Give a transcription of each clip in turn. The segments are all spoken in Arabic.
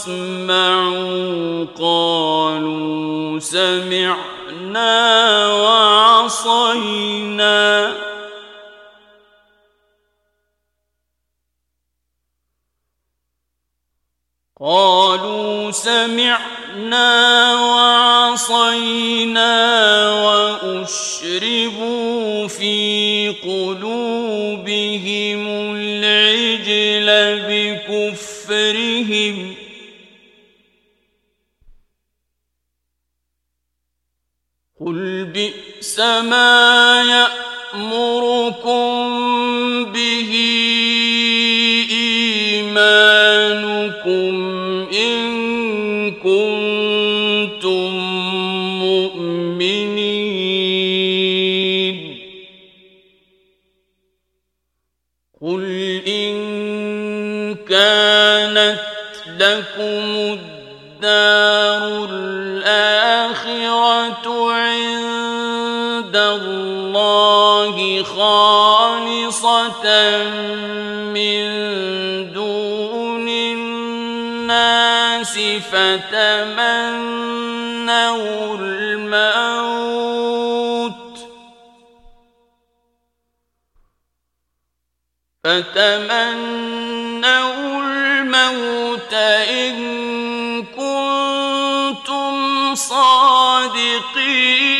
اسمعوا قالوا سمعنا وعصينا. قالوا سمعنا وعصينا وأشربوا في قلوبهم العجل بكفرهم. سما يأمركم به إيمانكم إن كنتم مؤمنين قل إن كانت لكم الدار الآخرة عند الله خالصة من دون الناس فتمنوا الموت فتمنوا الموت إن كنتم صادقين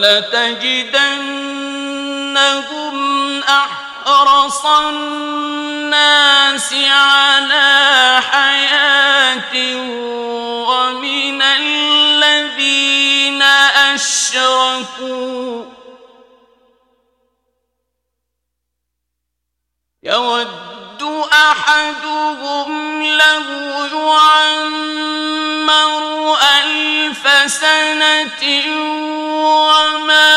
وَلَتَجِدَنَّهُمْ أَحْرَصَ النَّاسِ عَلَى حَيَاةٍ وَمِنَ الَّذِينَ أَشْرَكُوا يَوَدُّ أَحَدُهُمْ له يعمل حسنة وما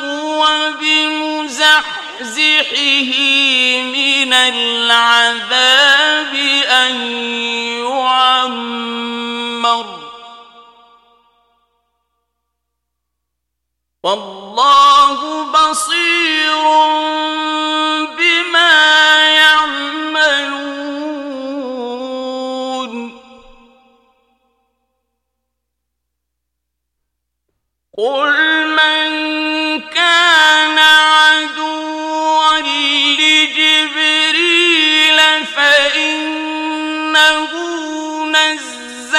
هو بمزحزحه من العذاب أن يعمر. والله بصير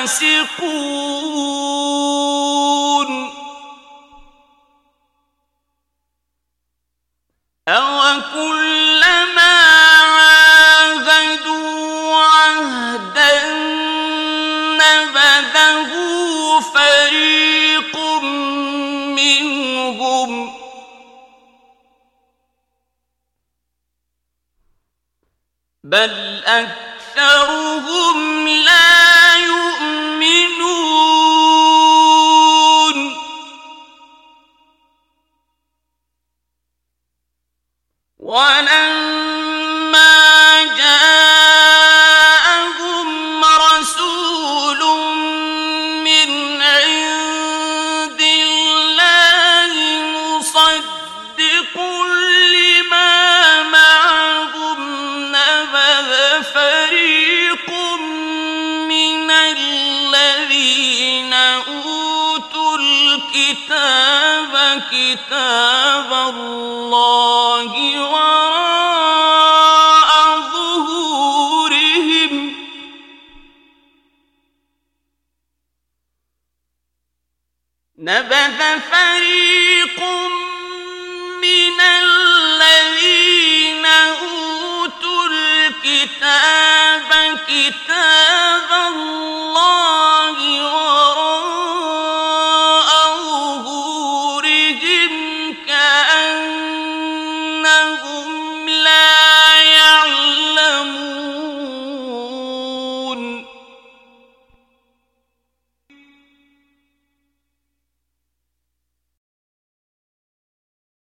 فاسقون أو كلما عاهدوا عهدا نبذه فريق منهم بل أكثرهم لا كتاب الله